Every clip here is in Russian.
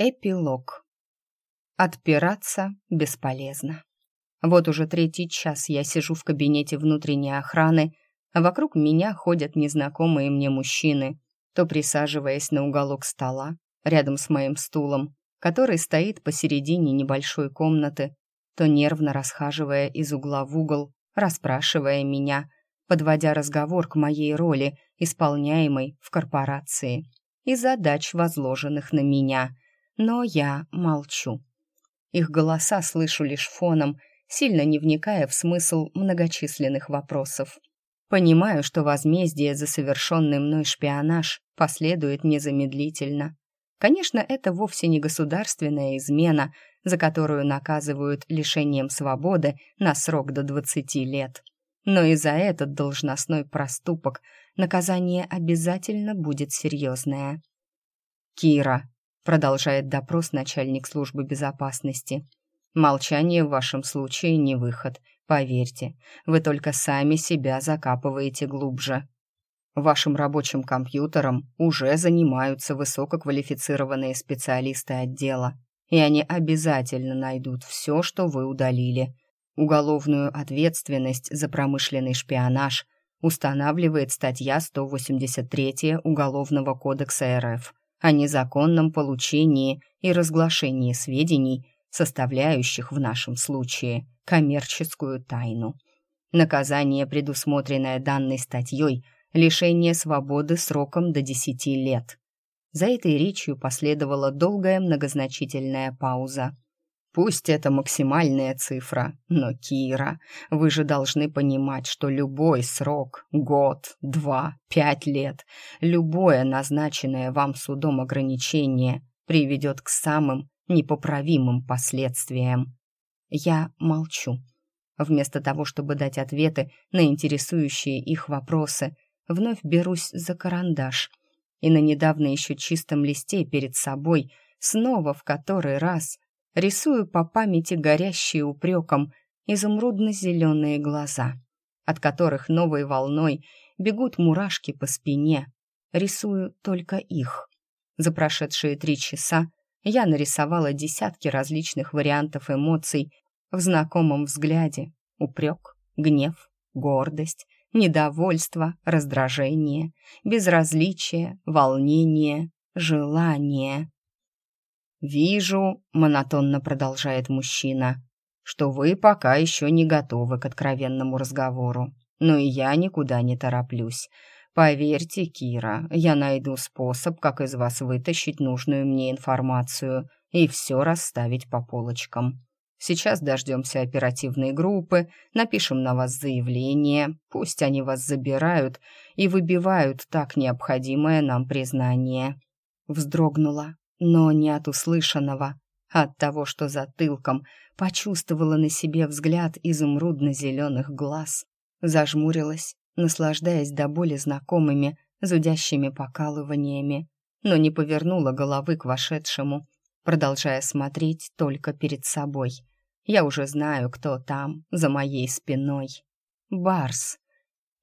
Эпилог. Отпираться бесполезно. Вот уже третий час я сижу в кабинете внутренней охраны, а вокруг меня ходят незнакомые мне мужчины, то присаживаясь на уголок стола, рядом с моим стулом, который стоит посередине небольшой комнаты, то нервно расхаживая из угла в угол, расспрашивая меня, подводя разговор к моей роли, исполняемой в корпорации, и задач, возложенных на меня — но я молчу. Их голоса слышу лишь фоном, сильно не вникая в смысл многочисленных вопросов. Понимаю, что возмездие за совершенный мной шпионаж последует незамедлительно. Конечно, это вовсе не государственная измена, за которую наказывают лишением свободы на срок до 20 лет. Но и за этот должностной проступок наказание обязательно будет серьезное. «Кира», продолжает допрос начальник службы безопасности. Молчание в вашем случае не выход, поверьте. Вы только сами себя закапываете глубже. Вашим рабочим компьютером уже занимаются высококвалифицированные специалисты отдела, и они обязательно найдут все, что вы удалили. Уголовную ответственность за промышленный шпионаж устанавливает статья 183 Уголовного кодекса РФ о незаконном получении и разглашении сведений, составляющих в нашем случае коммерческую тайну. Наказание, предусмотренное данной статьей, лишение свободы сроком до 10 лет. За этой речью последовала долгая многозначительная пауза. Пусть это максимальная цифра, но, Кира, вы же должны понимать, что любой срок, год, два, пять лет, любое назначенное вам судом ограничение приведет к самым непоправимым последствиям. Я молчу. Вместо того, чтобы дать ответы на интересующие их вопросы, вновь берусь за карандаш и на недавно еще чистом листе перед собой снова в который раз рисую по памяти горящие упреком изумрудно-зеленые глаза, от которых новой волной бегут мурашки по спине. Рисую только их. За прошедшие три часа я нарисовала десятки различных вариантов эмоций в знакомом взгляде. Упрек, гнев, гордость, недовольство, раздражение, безразличие, волнение, желание. «Вижу», — монотонно продолжает мужчина, «что вы пока еще не готовы к откровенному разговору. Но и я никуда не тороплюсь. Поверьте, Кира, я найду способ, как из вас вытащить нужную мне информацию и все расставить по полочкам. Сейчас дождемся оперативной группы, напишем на вас заявление, пусть они вас забирают и выбивают так необходимое нам признание». Вздрогнула, но не от услышанного, а от того, что затылком почувствовала на себе взгляд изумрудно-зеленых глаз, зажмурилась, наслаждаясь до боли знакомыми, зудящими покалываниями, но не повернула головы к вошедшему, продолжая смотреть только перед собой. Я уже знаю, кто там, за моей спиной. Барс.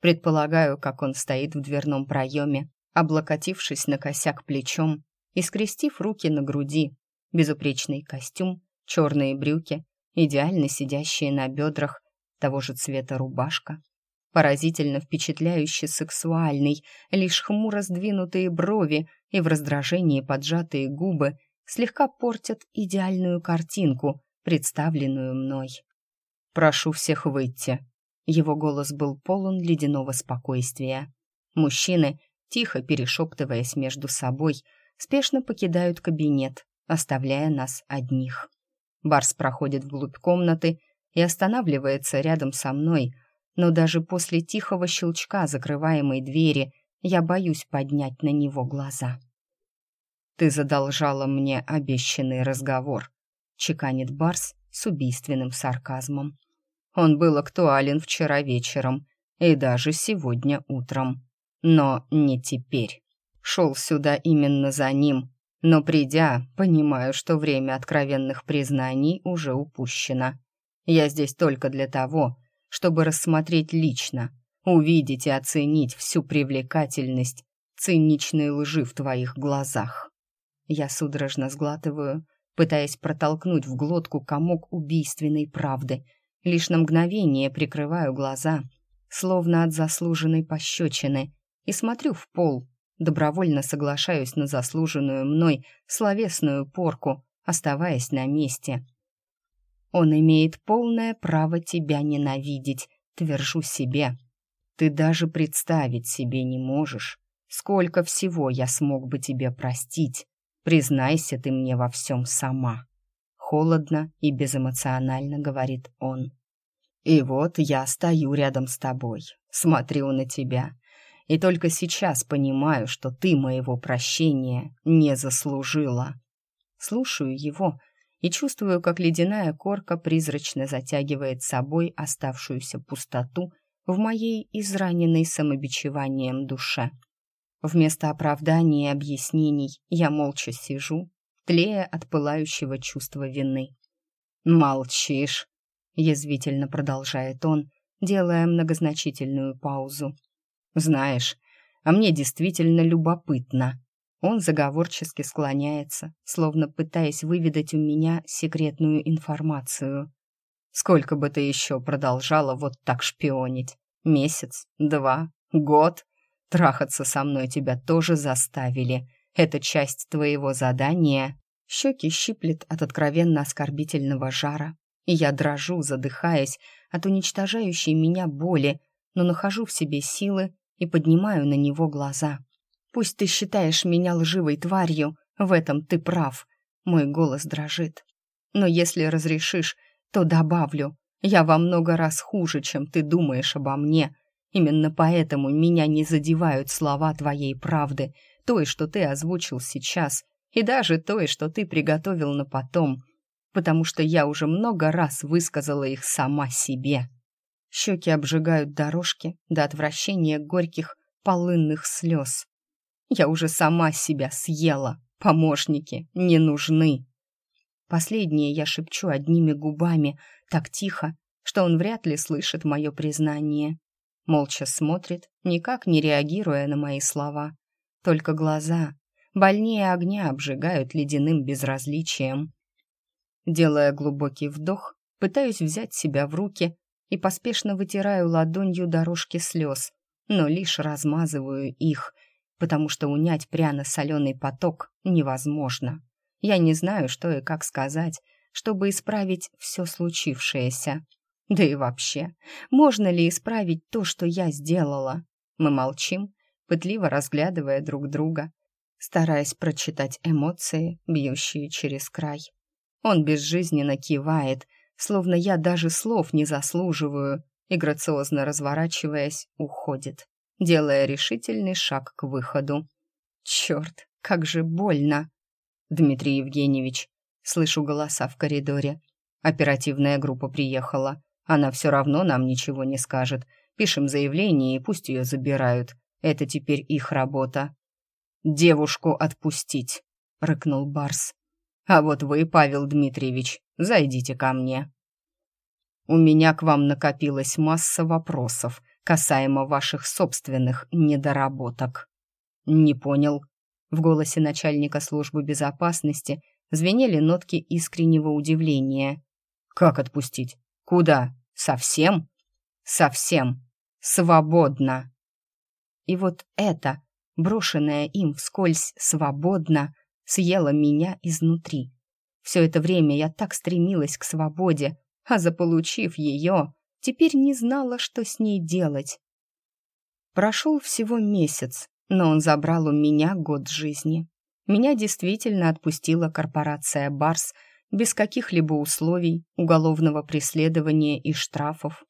Предполагаю, как он стоит в дверном проеме, облокотившись на косяк плечом и скрестив руки на груди. Безупречный костюм, черные брюки, идеально сидящие на бедрах, того же цвета рубашка. Поразительно впечатляюще сексуальный, лишь хмуро сдвинутые брови и в раздражении поджатые губы слегка портят идеальную картинку, представленную мной. «Прошу всех выйти». Его голос был полон ледяного спокойствия. Мужчины, тихо перешептываясь между собой, спешно покидают кабинет, оставляя нас одних. Барс проходит вглубь комнаты и останавливается рядом со мной, но даже после тихого щелчка закрываемой двери я боюсь поднять на него глаза. «Ты задолжала мне обещанный разговор», — чеканит Барс с убийственным сарказмом. «Он был актуален вчера вечером и даже сегодня утром, но не теперь» шел сюда именно за ним, но придя, понимаю, что время откровенных признаний уже упущено. Я здесь только для того, чтобы рассмотреть лично, увидеть и оценить всю привлекательность циничной лжи в твоих глазах. Я судорожно сглатываю, пытаясь протолкнуть в глотку комок убийственной правды. Лишь на мгновение прикрываю глаза, словно от заслуженной пощечины, и смотрю в пол, добровольно соглашаюсь на заслуженную мной словесную порку, оставаясь на месте. Он имеет полное право тебя ненавидеть, твержу себе. Ты даже представить себе не можешь, сколько всего я смог бы тебе простить. Признайся ты мне во всем сама. Холодно и безэмоционально говорит он. И вот я стою рядом с тобой, смотрю на тебя, и только сейчас понимаю, что ты моего прощения не заслужила. Слушаю его и чувствую, как ледяная корка призрачно затягивает собой оставшуюся пустоту в моей израненной самобичеванием душе. Вместо оправданий и объяснений я молча сижу, тлея от пылающего чувства вины. «Молчишь», — язвительно продолжает он, делая многозначительную паузу. «Знаешь, а мне действительно любопытно». Он заговорчески склоняется, словно пытаясь выведать у меня секретную информацию. «Сколько бы ты еще продолжала вот так шпионить? Месяц? Два? Год?» Трахаться со мной тебя тоже заставили. Это часть твоего задания. Щеки щиплет от откровенно оскорбительного жара, и я дрожу, задыхаясь от уничтожающей меня боли, но нахожу в себе силы и поднимаю на него глаза. «Пусть ты считаешь меня лживой тварью, в этом ты прав», — мой голос дрожит. «Но если разрешишь, то добавлю, я во много раз хуже, чем ты думаешь обо мне, Именно поэтому меня не задевают слова твоей правды, той, что ты озвучил сейчас, и даже той, что ты приготовил на потом, потому что я уже много раз высказала их сама себе. Щеки обжигают дорожки до отвращения горьких полынных слез. Я уже сама себя съела, помощники не нужны. Последнее я шепчу одними губами, так тихо, что он вряд ли слышит мое признание молча смотрит, никак не реагируя на мои слова. Только глаза, больнее огня, обжигают ледяным безразличием. Делая глубокий вдох, пытаюсь взять себя в руки и поспешно вытираю ладонью дорожки слез, но лишь размазываю их, потому что унять пряно-соленый поток невозможно. Я не знаю, что и как сказать, чтобы исправить все случившееся. Да и вообще, можно ли исправить то, что я сделала? Мы молчим, пытливо разглядывая друг друга, стараясь прочитать эмоции, бьющие через край. Он безжизненно кивает, словно я даже слов не заслуживаю, и, грациозно разворачиваясь, уходит, делая решительный шаг к выходу. Черт, как же больно! Дмитрий Евгеньевич, слышу голоса в коридоре. Оперативная группа приехала. Она все равно нам ничего не скажет. Пишем заявление, и пусть ее забирают. Это теперь их работа». «Девушку отпустить», — рыкнул Барс. «А вот вы, Павел Дмитриевич, зайдите ко мне». «У меня к вам накопилась масса вопросов касаемо ваших собственных недоработок». «Не понял». В голосе начальника службы безопасности звенели нотки искреннего удивления. «Как отпустить? Куда? Совсем? Совсем. Свободно. И вот это, брошенное им вскользь свободно, съело меня изнутри. Все это время я так стремилась к свободе, а заполучив ее, теперь не знала, что с ней делать. Прошел всего месяц, но он забрал у меня год жизни. Меня действительно отпустила корпорация «Барс», без каких-либо условий, уголовного преследования и штрафов.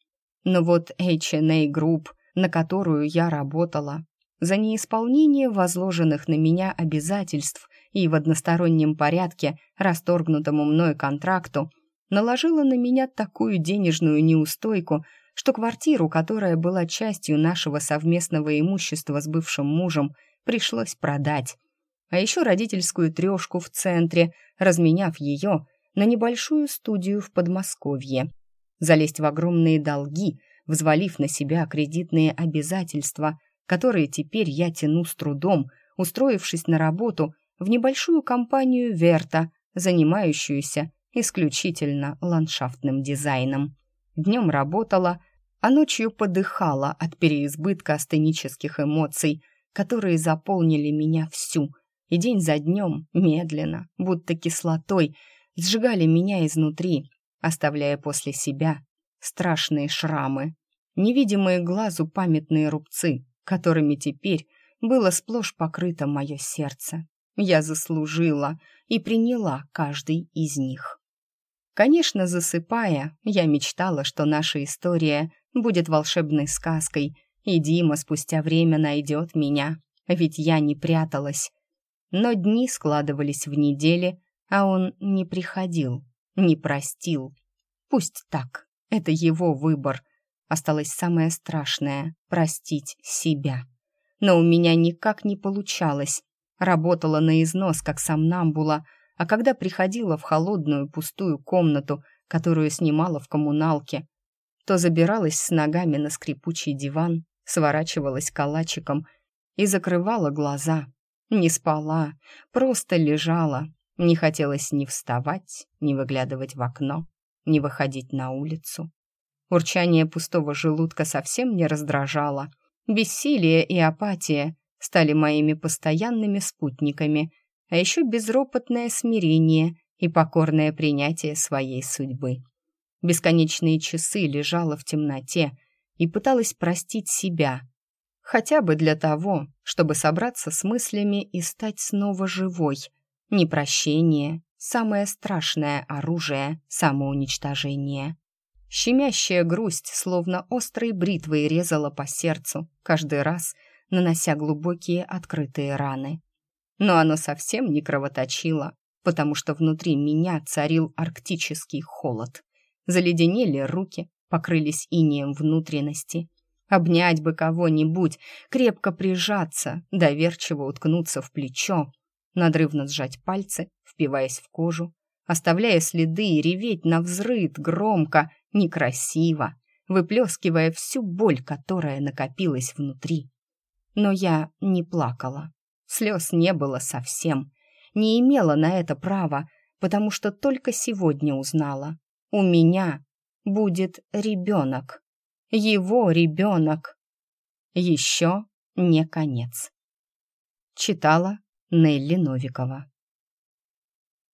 Но вот H&A Group, на которую я работала, за неисполнение возложенных на меня обязательств и в одностороннем порядке расторгнутому мной контракту, наложила на меня такую денежную неустойку, что квартиру, которая была частью нашего совместного имущества с бывшим мужем, пришлось продать а еще родительскую трешку в центре, разменяв ее на небольшую студию в Подмосковье. Залезть в огромные долги, взвалив на себя кредитные обязательства, которые теперь я тяну с трудом, устроившись на работу в небольшую компанию «Верта», занимающуюся исключительно ландшафтным дизайном. Днем работала, а ночью подыхала от переизбытка астенических эмоций, которые заполнили меня всю, и день за днем, медленно, будто кислотой, сжигали меня изнутри, оставляя после себя страшные шрамы, невидимые глазу памятные рубцы, которыми теперь было сплошь покрыто мое сердце. Я заслужила и приняла каждый из них. Конечно, засыпая, я мечтала, что наша история будет волшебной сказкой, и Дима спустя время найдет меня, ведь я не пряталась. Но дни складывались в недели, а он не приходил, не простил. Пусть так, это его выбор. Осталось самое страшное — простить себя. Но у меня никак не получалось. Работала на износ, как сомнамбула, а когда приходила в холодную пустую комнату, которую снимала в коммуналке, то забиралась с ногами на скрипучий диван, сворачивалась калачиком и закрывала глаза. Не спала, просто лежала. Не хотелось ни вставать, ни выглядывать в окно, ни выходить на улицу. Урчание пустого желудка совсем не раздражало. Бессилие и апатия стали моими постоянными спутниками, а еще безропотное смирение и покорное принятие своей судьбы. Бесконечные часы лежала в темноте и пыталась простить себя, хотя бы для того, чтобы собраться с мыслями и стать снова живой. Непрощение — самое страшное оружие самоуничтожения. Щемящая грусть, словно острой бритвой, резала по сердцу, каждый раз нанося глубокие открытые раны. Но оно совсем не кровоточило, потому что внутри меня царил арктический холод. Заледенели руки, покрылись инеем внутренности. Обнять бы кого-нибудь, крепко прижаться, доверчиво уткнуться в плечо, надрывно сжать пальцы, впиваясь в кожу, оставляя следы и реветь на взрыд громко, некрасиво, выплескивая всю боль, которая накопилась внутри. Но я не плакала. Слез не было совсем. Не имела на это права, потому что только сегодня узнала. У меня будет ребенок. Его ребенок. Еще не конец. Читала Нелли Новикова.